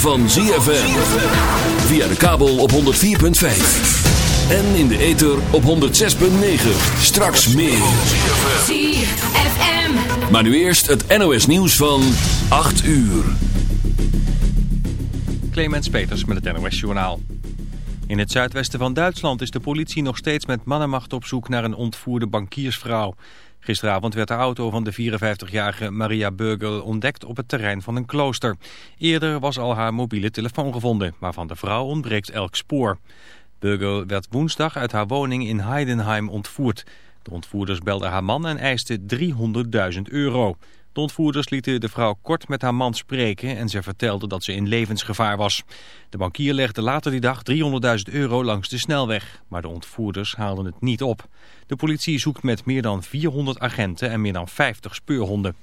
van ZFM. Via de kabel op 104.5. En in de ether op 106.9. Straks meer. ZFM. Maar nu eerst het NOS nieuws van 8 uur. Clemens Peters met het NOS Journaal. In het zuidwesten van Duitsland is de politie nog steeds met mannenmacht op zoek naar een ontvoerde bankiersvrouw. Gisteravond werd de auto van de 54-jarige Maria Burgel ontdekt op het terrein van een klooster. Eerder was al haar mobiele telefoon gevonden, maar van de vrouw ontbreekt elk spoor. Burgel werd woensdag uit haar woning in Heidenheim ontvoerd. De ontvoerders belden haar man en eisten 300.000 euro. De ontvoerders lieten de vrouw kort met haar man spreken en ze vertelde dat ze in levensgevaar was. De bankier legde later die dag 300.000 euro langs de snelweg, maar de ontvoerders haalden het niet op. De politie zoekt met meer dan 400 agenten en meer dan 50 speurhonden.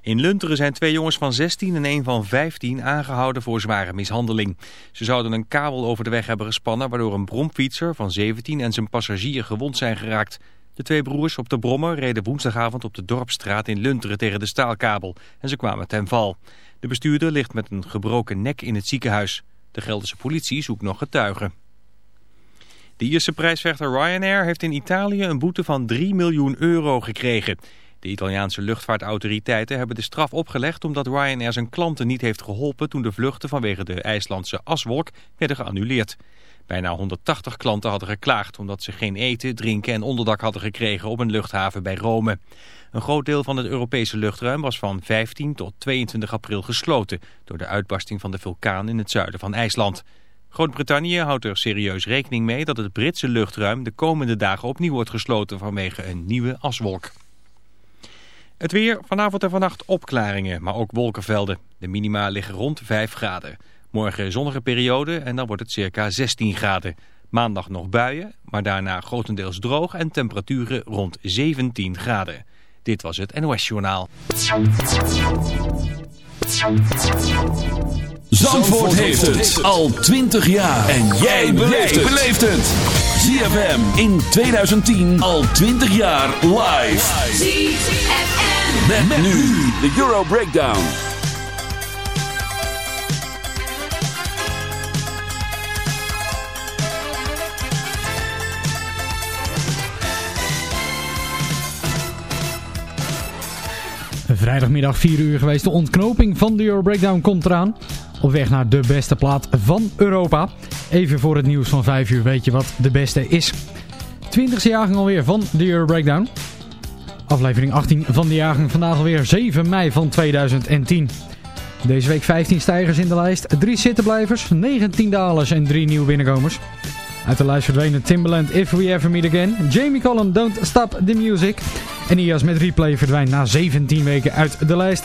In Lunteren zijn twee jongens van 16 en een van 15 aangehouden voor zware mishandeling. Ze zouden een kabel over de weg hebben gespannen waardoor een bromfietser van 17 en zijn passagier gewond zijn geraakt. De twee broers op de brommer reden woensdagavond op de Dorpstraat in Lunteren tegen de staalkabel en ze kwamen ten val. De bestuurder ligt met een gebroken nek in het ziekenhuis. De Gelderse politie zoekt nog getuigen. De Ierse prijsvechter Ryanair heeft in Italië een boete van 3 miljoen euro gekregen. De Italiaanse luchtvaartautoriteiten hebben de straf opgelegd omdat Ryanair zijn klanten niet heeft geholpen toen de vluchten vanwege de IJslandse aswolk werden geannuleerd. Bijna 180 klanten hadden geklaagd omdat ze geen eten, drinken en onderdak hadden gekregen op een luchthaven bij Rome. Een groot deel van het Europese luchtruim was van 15 tot 22 april gesloten door de uitbarsting van de vulkaan in het zuiden van IJsland. Groot-Brittannië houdt er serieus rekening mee dat het Britse luchtruim de komende dagen opnieuw wordt gesloten vanwege een nieuwe aswolk. Het weer, vanavond en vannacht opklaringen, maar ook wolkenvelden. De minima liggen rond 5 graden. Morgen zonnige periode en dan wordt het circa 16 graden. Maandag nog buien, maar daarna grotendeels droog en temperaturen rond 17 graden. Dit was het NOS Journaal. Zandvoort heeft het al 20 jaar. En jij beleeft het. ZFM in 2010 al 20 jaar live. ZFM. Met, nu de Euro Breakdown. Vrijdagmiddag 4 uur geweest. De ontknoping van de Euro Breakdown komt eraan. Op weg naar de beste plaat van Europa. Even voor het nieuws van 5 uur weet je wat de beste is. 20e jaargang alweer van de Euro Breakdown. Aflevering 18 van de jaargang vandaag alweer 7 mei van 2010. Deze week 15 stijgers in de lijst, 3 zittenblijvers, 19 dalers en 3 nieuwe binnenkomers. Uit de lijst verdwenen Timbaland If We Ever Meet Again, Jamie Collum Don't Stop The Music en IAS met replay verdwijnt na 17 weken uit de lijst.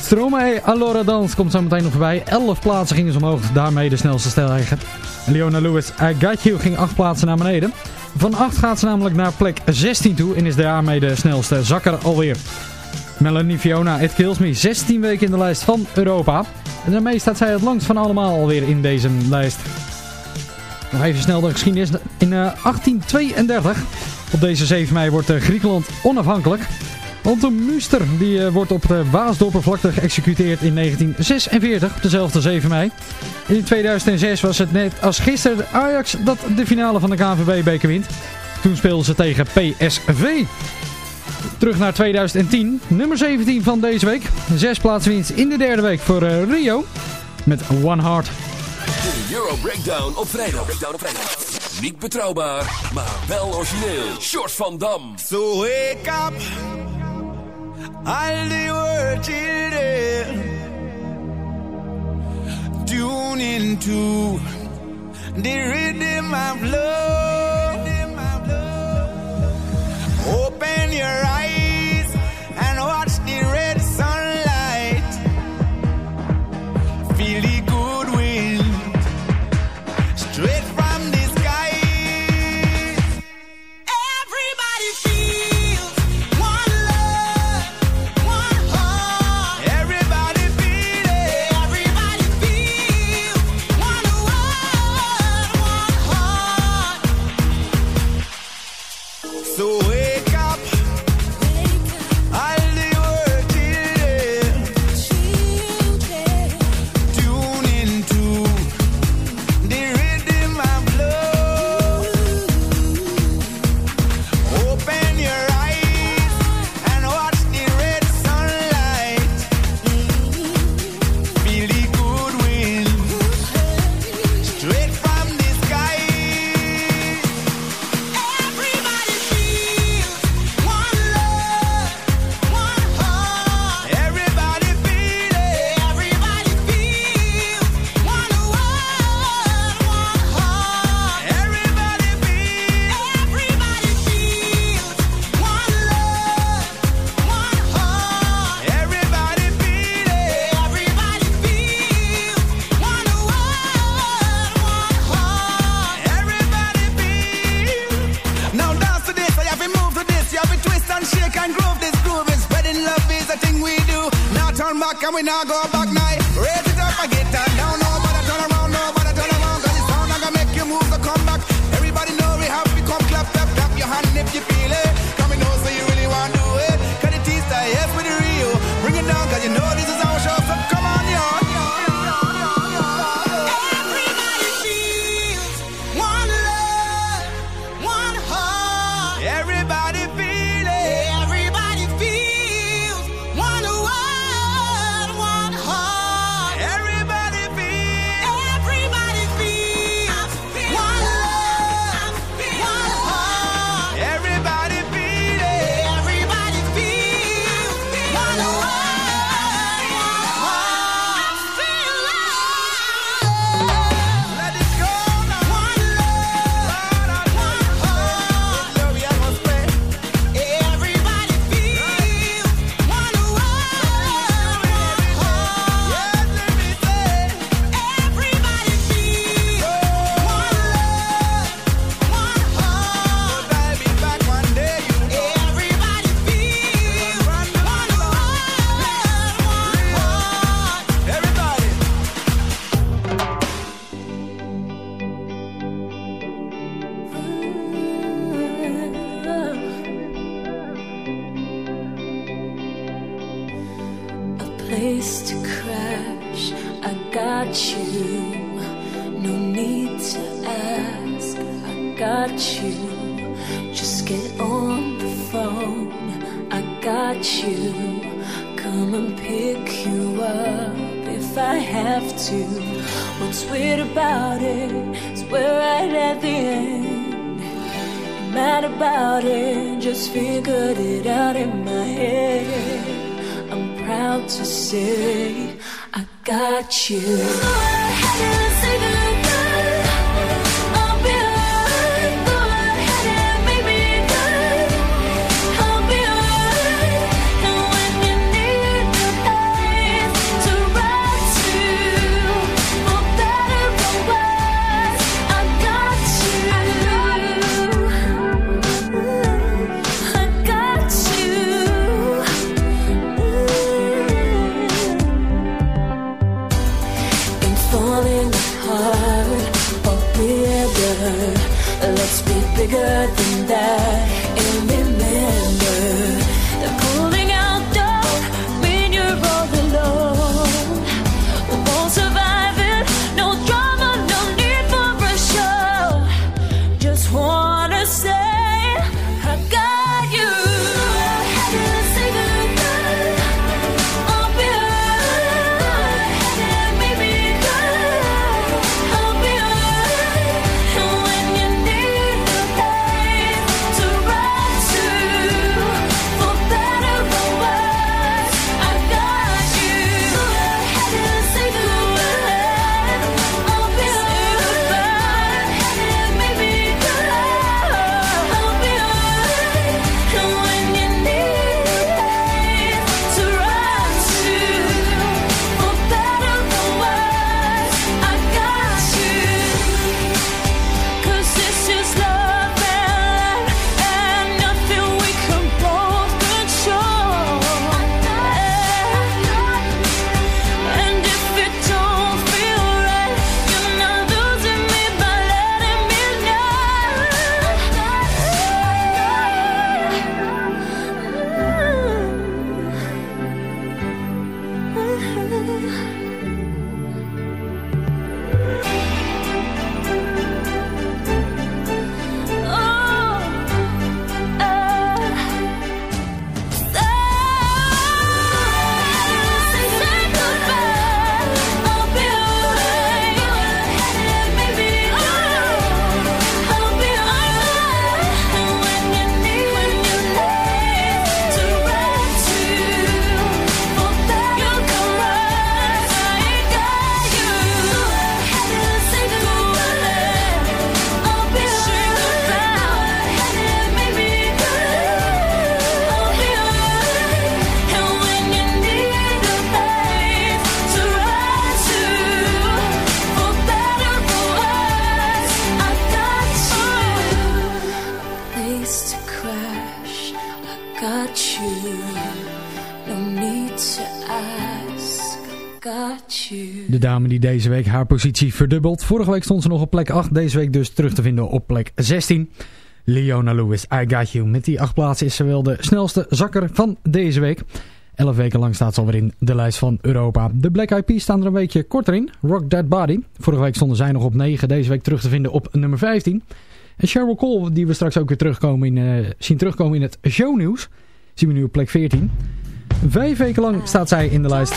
Stromae Allora Dans komt zo meteen nog voorbij. 11 plaatsen gingen ze omhoog, daarmee de snelste stijger. Leona Lewis I Got You ging 8 plaatsen naar beneden. Van 8 gaat ze namelijk naar plek 16 toe en is daarmee de snelste zakker alweer. Melanie Fiona, It Kills Me, 16 weken in de lijst van Europa. En daarmee staat zij het langst van allemaal alweer in deze lijst. Nog even snel de geschiedenis. In uh, 1832, op deze 7 mei, wordt uh, Griekenland onafhankelijk. Anton Muster die, uh, wordt op de Waasdoppervlakte geëxecuteerd in 1946, op dezelfde 7 mei. In 2006 was het net als gisteren Ajax dat de finale van de KNVB-beker wint. Toen speelden ze tegen PSV. Terug naar 2010, nummer 17 van deze week. Zes plaatsen winst in de derde week voor Rio met One Heart. Euro Breakdown op vrijdag. Breakdown op vrijdag. Niet betrouwbaar, maar wel origineel. Short van Dam. So wake up, all the world children. Tune into the rhythm of love. if you feel it. to say I got you. I dame die deze week haar positie verdubbelt. Vorige week stond ze nog op plek 8, deze week dus terug te vinden op plek 16. Leona Lewis, I Got You. Met die acht plaatsen is ze wel de snelste zakker van deze week. Elf weken lang staat ze alweer in de lijst van Europa. De Black Eyed Peas staan er een weekje korter in. Rock That Body. Vorige week stonden zij nog op 9, deze week terug te vinden op nummer 15. En Sheryl Cole, die we straks ook weer terugkomen in, eh, zien terugkomen in het shownieuws, zien we nu op plek 14. Vijf weken lang staat zij in de lijst.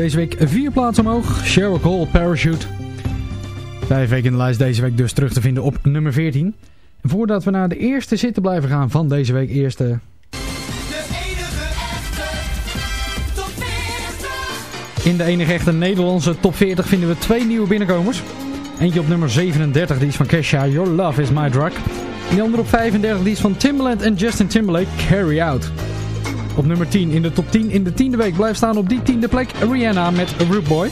Deze week vier plaatsen omhoog. Sheryl Cole, Parachute. Vijf weken in de lijst, deze week dus terug te vinden op nummer 14. En voordat we naar de eerste zitten blijven gaan van deze week, eerste... De enige echte top 40. In de enige echte Nederlandse top 40 vinden we twee nieuwe binnenkomers. Eentje op nummer 37, die is van Kesha, Your Love Is My Drug. En die andere op 35, die is van Timbaland en Justin Timberlake, Carry Out. Op nummer 10 in de top 10 in de tiende week blijft staan op die tiende plek Rihanna met Root Boy.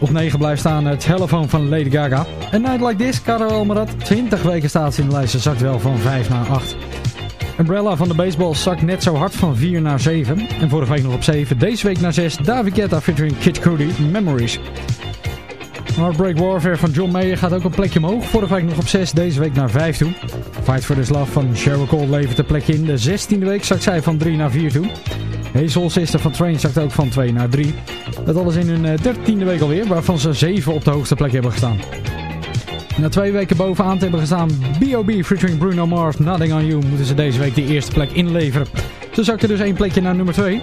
Op 9 blijft staan het telefoon van Lady Gaga. A Night Like This, Carol Almarat. 20 weken staat in de lijst, ze zakt wel van 5 naar 8. Umbrella van de baseball zakt net zo hard van 4 naar 7. En vorige week nog op 7, deze week naar 6. David Guetta featuring Kid Cudi, Memories. Heartbreak Warfare van John Mayer gaat ook een plekje omhoog. Vorige week nog op 6, deze week naar 5 toe. Fight for This Love van Sheryl Cole levert een plekje in. De 16e week zakt zij van 3 naar 4 toe. Soul Sister van Train zakt ook van 2 naar 3. Dat alles in hun 13e week alweer, waarvan ze 7 op de hoogste plek hebben gestaan. Na twee weken bovenaan te hebben gestaan, B.O.B. featuring Bruno Mars, Nothing On You, moeten ze deze week de eerste plek inleveren. Ze zakten dus één plekje naar nummer 2.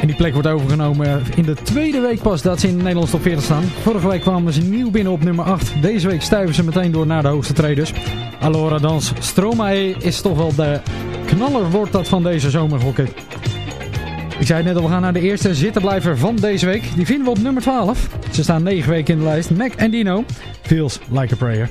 En die plek wordt overgenomen in de tweede week pas dat ze in de Nederlandse top 40 staan. Vorige week kwamen ze nieuw binnen op nummer 8. Deze week stuiven ze meteen door naar de hoogste traders. Alora Dans Stromae is toch wel de knaller wordt dat van deze zomerhokken. Ik zei net al, we gaan naar de eerste zittenblijver van deze week. Die vinden we op nummer 12. Ze staan 9 weken in de lijst. Mac en Dino. Feels like a prayer.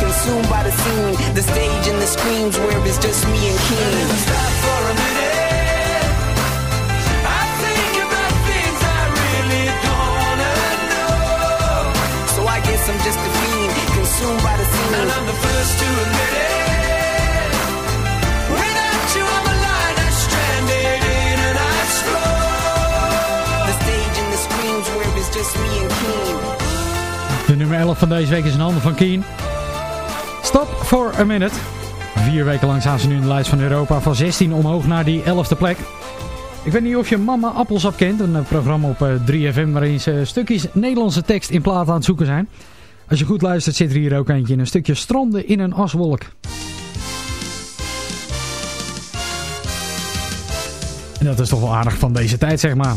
consumed by the scene, the stage and the screams where it's just me and Keen. Stop for a minute. I think about things I really don't wanna know. So I guess I'm just a fiend, consumed by the scene. And I'm the first to admit it. Without you on the line, I'm stranded in an ice flow. The stage and the screams where it's just me and Keen. De nummer 11 van deze week is in handen van Keen. Stop for a minute. Vier weken lang staan ze nu in de lijst van Europa. Van 16 omhoog naar die 11e plek. Ik weet niet of je Mama Appelsap kent. Een eh, programma op eh, 3FM waarin ze stukjes Nederlandse tekst in plaat aan het zoeken zijn. Als je goed luistert zit er hier ook eentje in. Een stukje stranden in een aswolk. En dat is toch wel aardig van deze tijd zeg maar.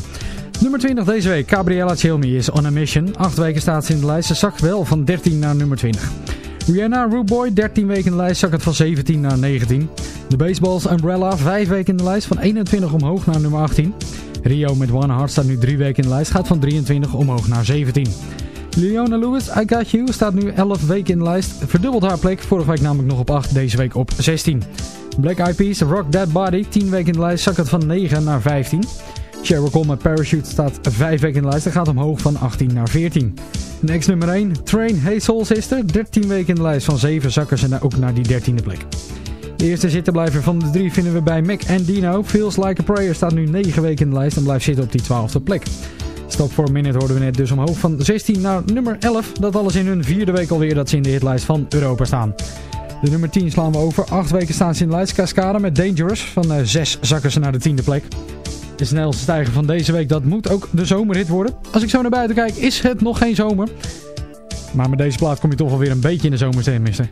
Nummer 20 deze week. Gabriella Chilmi is on a mission. Acht weken staat ze in de lijst. Ze zakt wel van 13 naar nummer 20. Rihanna, Rude Boy, 13 weken in de lijst. Zakt het van 17 naar 19. De Baseballs Umbrella, 5 weken in de lijst. Van 21 omhoog naar nummer 18. Rio met One Heart staat nu 3 weken in de lijst. Gaat van 23 omhoog naar 17. Leona Lewis, I Got You, staat nu 11 weken in de lijst. Verdubbelt haar plek. Vorige week namelijk nog op 8, deze week op 16. Black Eyed Peas, Rock That Body, 10 weken in de lijst. Zakt het van 9 naar 15. Sheryl Cole Parachute staat 5 weken in de lijst en gaat omhoog van 18 naar 14. Next nummer 1, Train Hey Soul Sister, 13 weken in de lijst van 7 zakken ze ook naar die 13e plek. De eerste zittenblijver van de drie vinden we bij Mac en Dino. Feels Like a Prayer staat nu 9 weken in de lijst en blijft zitten op die 12e plek. Stop for a Minute hoorden we net dus omhoog van 16 naar nummer 11. Dat alles in hun vierde week alweer dat ze in de hitlijst van Europa staan. De nummer 10 slaan we over. 8 weken staan ze in de lijst. Cascada met Dangerous. Van 6 zakken ze naar de tiende plek. De snelste stijger van deze week, dat moet ook de zomerhit worden. Als ik zo naar buiten kijk, is het nog geen zomer. Maar met deze plaat kom je toch wel weer een beetje in de zomerstemming, mister.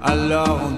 Alors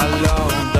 alors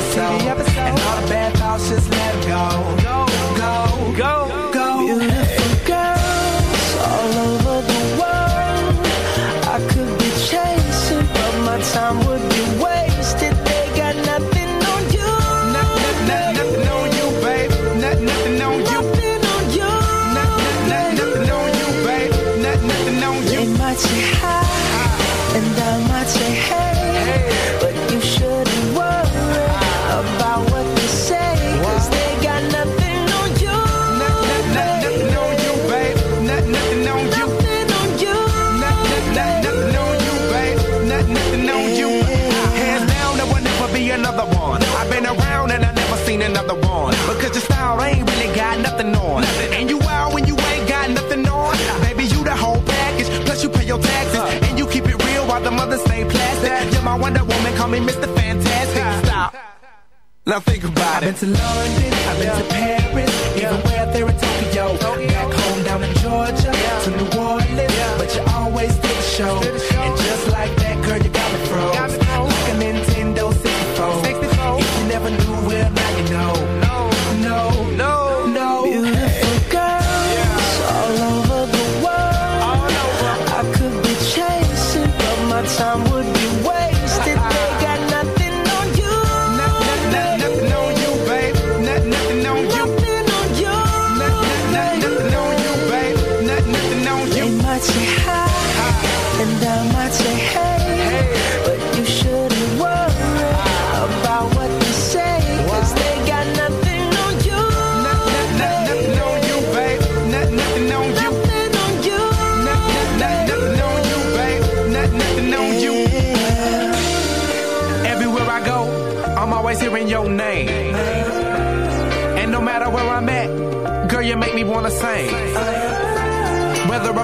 episode. And all the bad thoughts, just let it go. Go, go, go, go. Be another one. I've been around and I never seen another one. Because your style ain't really got nothing on. And you out when you ain't got nothing on. Baby, you the whole package. Plus you pay your taxes. And you keep it real while the mothers stay plastic. You're my Wonder Woman, call me Mr. Fantastic. Stop. Now think about it. I've been to London, I've been to Paris, even where there in Tokyo. Back home down in Georgia, to New Orleans, but you always did the show.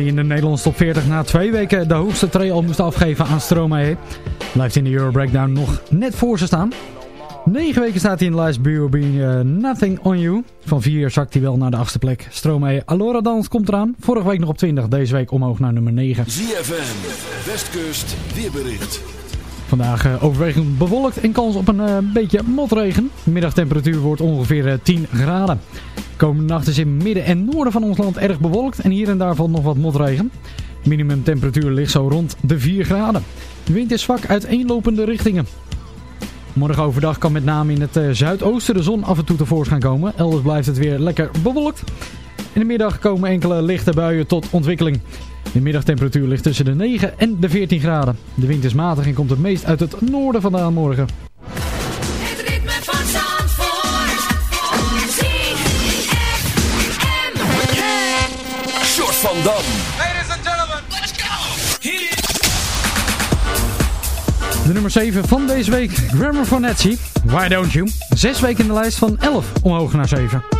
die in de Nederlandse top 40 na twee weken de hoogste tree al moest afgeven aan Stromae. Blijft in de Euro Breakdown nog net voor ze staan. 9 weken staat hij in de lijst B.O.B. Uh, Nothing On You. Van 4 zakt hij wel naar de achtste plek. Stromae Alora Dans komt eraan. Vorige week nog op 20, deze week omhoog naar nummer 9. ZFM, Westkust, weerbericht. Vandaag uh, overwegend bewolkt en kans op een uh, beetje motregen. Middagtemperatuur wordt ongeveer uh, 10 graden. Komende nacht is in midden en noorden van ons land erg bewolkt en hier en daar valt nog wat motregen. Minimumtemperatuur ligt zo rond de 4 graden. De wind is zwak uit eenlopende richtingen. Morgen overdag kan met name in het zuidoosten de zon af en toe tevoorschijn komen. Elders blijft het weer lekker bewolkt. In de middag komen enkele lichte buien tot ontwikkeling. De middagtemperatuur ligt tussen de 9 en de 14 graden. De wind is matig en komt het meest uit het noorden vandaan morgen. Het ritme van Zandvoort. Short van Dam. Ladies and gentlemen. Let's go. It. De nummer 7 van deze week, Grammar van Etsy. Why Don't You? Zes weken in de lijst van 11 omhoog naar 7.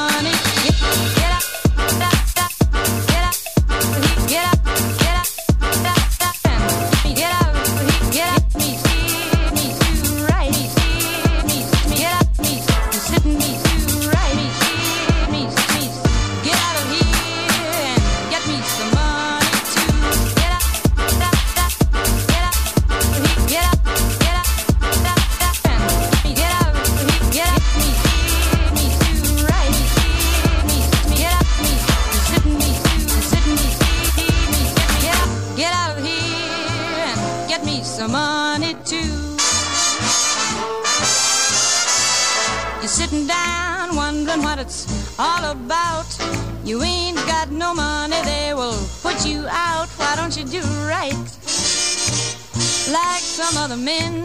the men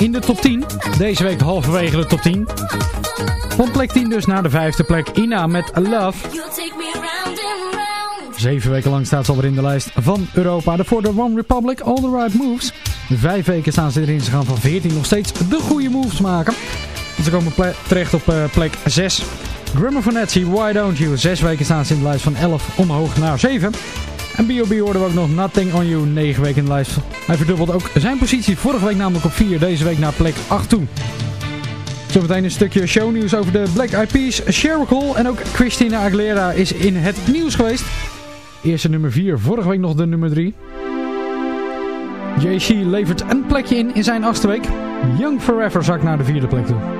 in de top 10. Deze week halverwege de top 10. Van plek 10 dus naar de vijfde plek. Ina met Love. Zeven weken lang staat ze alweer in de lijst van Europa. Daarvoor de One Republic, All The Right Moves. Vijf weken staan ze erin. Ze gaan van 14 nog steeds de goede moves maken. Ze komen terecht op eh, plek 6. Grammar Fonetti, Why Don't You? Zes weken staan ze in de lijst van 11 omhoog naar 7. En B.O.B. hoorden we ook nog Nothing On You. 9 weken in de lijst. Hij verdubbelt ook zijn positie. Vorige week namelijk op 4. Deze week naar plek 8 toe. Zometeen een stukje shownieuws over de Black Eyed Peas, en ook Christina Aguilera is in het nieuws geweest. Eerste nummer 4, vorige week nog de nummer 3. JC levert een plekje in in zijn achtste week. Young Forever zakt naar de vierde plek toe.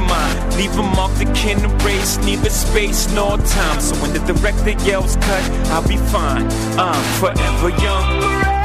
mind. Leave them off the kin race, neither space nor time. So when the director yells cut, I'll be fine. I'm forever young.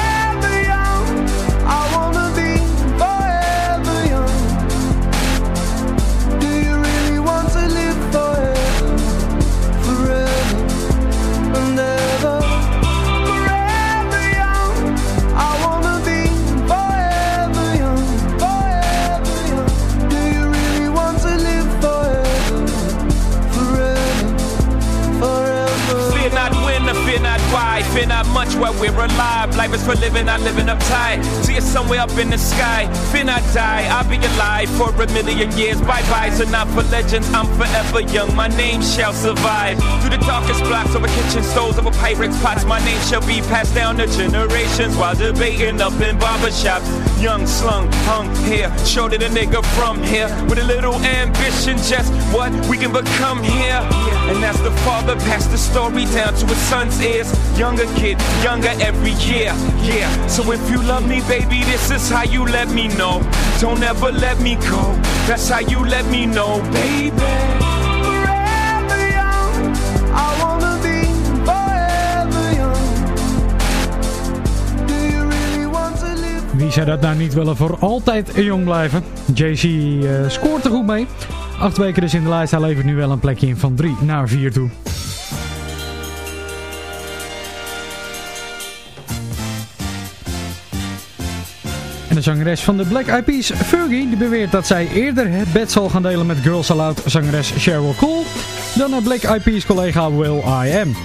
where we're alive. Life is for living, not living uptight. See us somewhere up in the sky. Fear not die. I'll be alive for a million years. Bye bye, so not for legends. I'm forever young. My name shall survive. Through the darkest blocks over kitchen stoves, over Pyrex pots. My name shall be passed down to generations while debating up in barbershops. Young, slung, hung here. Showed it a nigga from here. With a little ambition, just what we can become here. And as the father passed the story down to his son's ears. Younger kid, younger every year. Yeah. So if you love me, baby, this is how you let me know. Don't ever let me go. That's how you let me know, baby. Forever young, I wanna be forever young. Do you really want to live? Wie zou dat nou niet willen voor altijd jong blijven? JC eh, scoort er goed mee. Acht weken dus in de lijst. Hij levert nu wel een plekje in van 3 naar 4 toe. Zangeres van de Black Eyed Peas, Fergie, die beweert dat zij eerder het bed zal gaan delen met Girls Aloud zangeres Cheryl Cole dan haar Black Eyed Peas collega Will I Am.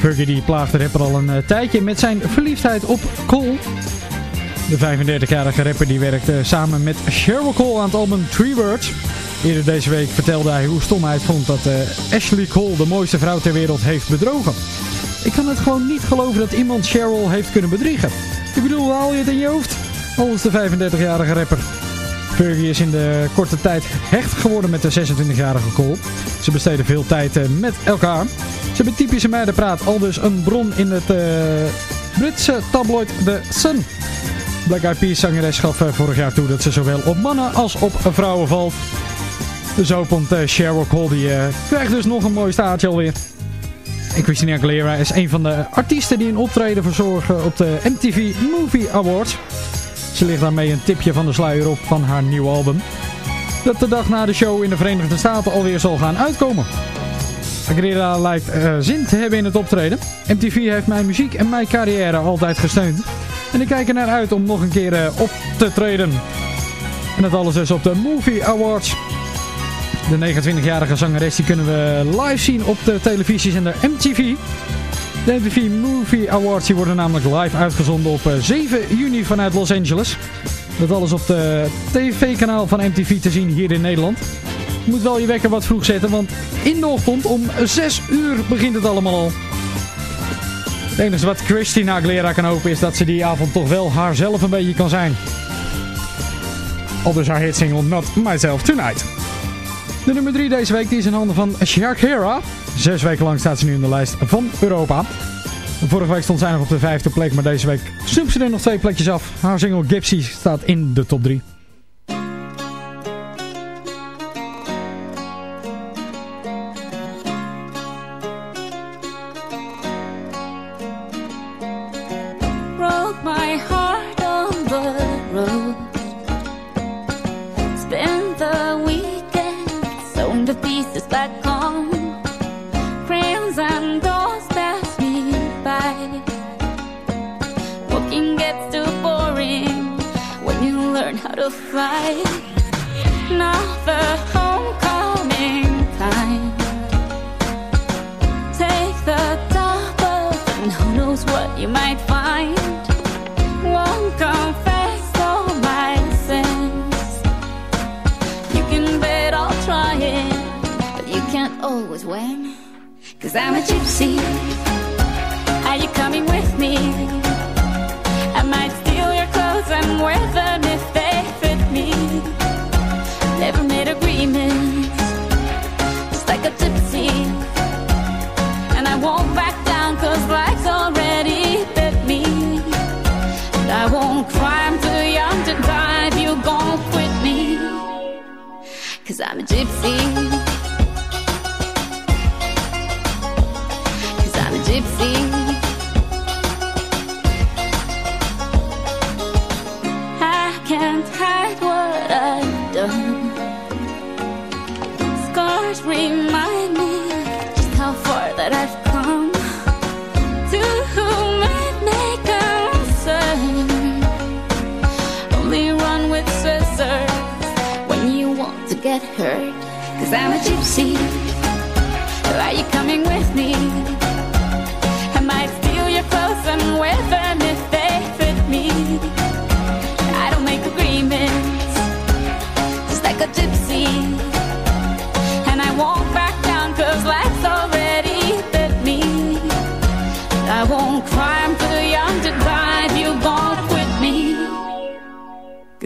Fergie die plaagt rapper al een eh, tijdje met zijn verliefdheid op Cole. De 35-jarige rapper die werkte samen met Cheryl Cole aan het album Three Words. Eerder deze week vertelde hij hoe stom hij het vond dat eh, Ashley Cole de mooiste vrouw ter wereld heeft bedrogen. Ik kan het gewoon niet geloven dat iemand Cheryl heeft kunnen bedriegen. Ik bedoel, haal je het in je hoofd? Volgens de 35-jarige rapper. Fergie is in de korte tijd hecht geworden met de 26-jarige Cole. Ze besteden veel tijd eh, met elkaar. Ze hebben typische meidenpraat, al dus een bron in het eh, Britse tabloid The Sun. Black Eyed Peas zangeres gaf eh, vorig jaar toe dat ze zowel op mannen als op vrouwen valt. Zo komt eh, Cheryl Cole, die krijgt dus nog een mooi staartje alweer. En Christina Aguilera is een van de artiesten die een optreden verzorgen op de MTV Movie Awards. Ze ligt daarmee een tipje van de sluier op van haar nieuwe album. Dat de dag na de show in de Verenigde Staten alweer zal gaan uitkomen. Aguilera lijkt uh, zin te hebben in het optreden. MTV heeft mijn muziek en mijn carrière altijd gesteund. En ik kijk er naar uit om nog een keer uh, op te treden. En dat alles dus op de Movie Awards. De 29-jarige zangeres die kunnen we live zien op de televisiezender MTV. De MTV Movie Awards die worden namelijk live uitgezonden op 7 juni vanuit Los Angeles. Dat alles op de tv-kanaal van MTV te zien hier in Nederland. Je moet wel je wekker wat vroeg zetten, want in de ochtend om 6 uur begint het allemaal al. Het enige wat Christina Aguilera kan hopen is dat ze die avond toch wel haarzelf een beetje kan zijn. Al dus haar hitsingle Not Myself Tonight. De nummer 3 deze week die is in handen van Shakira. Zes weken lang staat ze nu in de lijst van Europa. Vorige week stond zij nog op de vijfde plek, maar deze week snoept ze er nog twee plekjes af. Haar single Gypsy staat in de top 3.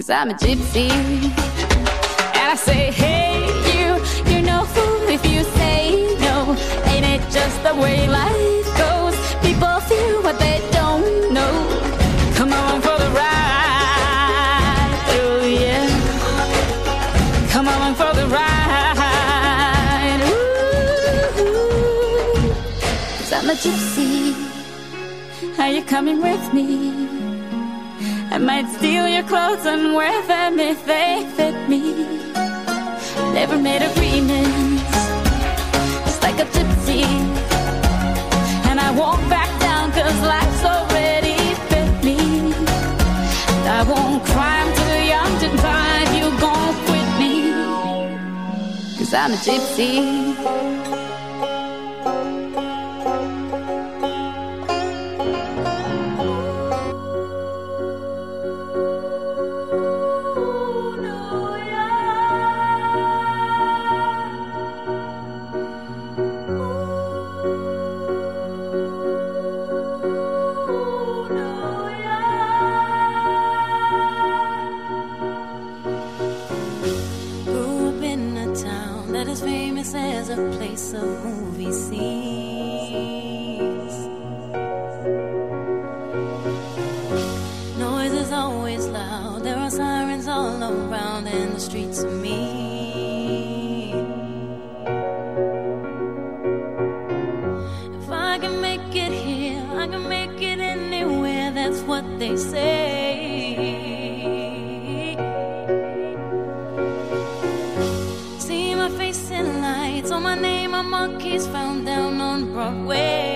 Cause I'm a gypsy. And I say, hey, you, you're no fool if you say no. Ain't it just the way life goes? People feel what they don't know. Come on for the ride, oh yeah. Come on for the ride, ooh. Cause I'm a gypsy. Are you coming with me? I might steal your clothes and wear them if they fit me. Never made agreements, just like a gypsy. And I won't back down cause life's already fit me. I won't cry, I'm too young to drive, you gon' quit me. Cause I'm a gypsy. loud. There are sirens all around in the streets of me. If I can make it here, I can make it anywhere. That's what they say. See my face in lights, on my name, a monkey's found down on Broadway.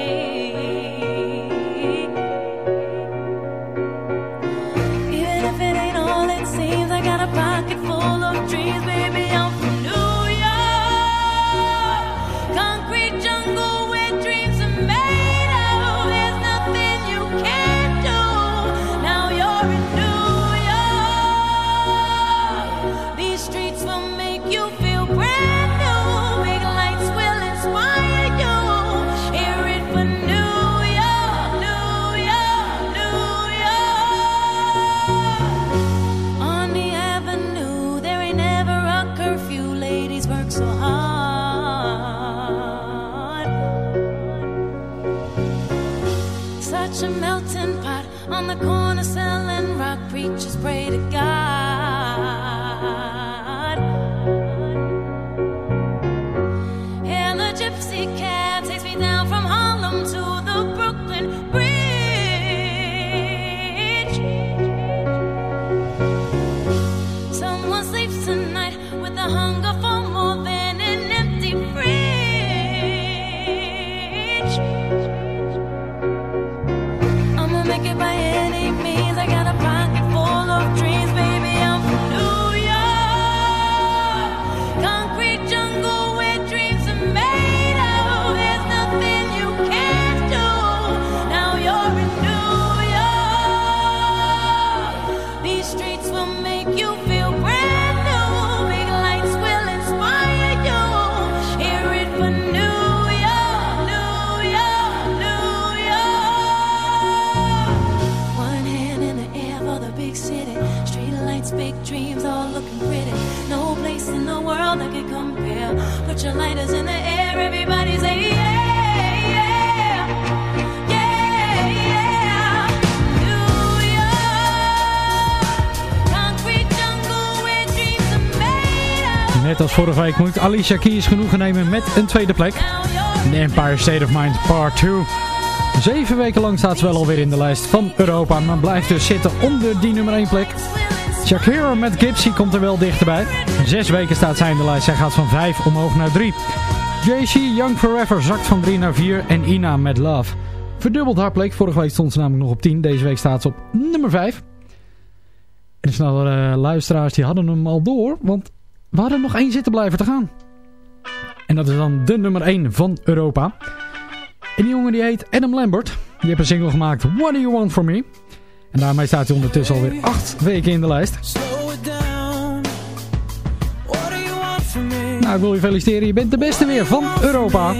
vorige week moet Alicia Keys genoegen nemen met een tweede plek. The Empire State of Mind Part 2. Zeven weken lang staat ze wel alweer in de lijst van Europa, maar blijft dus zitten onder die nummer 1 plek. Shakira met Gypsy komt er wel dichterbij. Zes weken staat zij in de lijst. Zij gaat van 5 omhoog naar 3. JC Young Forever zakt van 3 naar 4 en Ina met Love. Verdubbeld haar plek. Vorige week stond ze namelijk nog op 10. Deze week staat ze op nummer 5. En de snelle eh, luisteraars die hadden hem al door. Want we hadden nog één zitten blijven te gaan. En dat is dan de nummer 1 van Europa. En die jongen die heet Adam Lambert. Die heeft een single gemaakt, What Do You Want From Me? En daarmee staat hij ondertussen alweer 8 weken in de lijst. Nou, ik wil je feliciteren. Je bent de beste weer van Europa.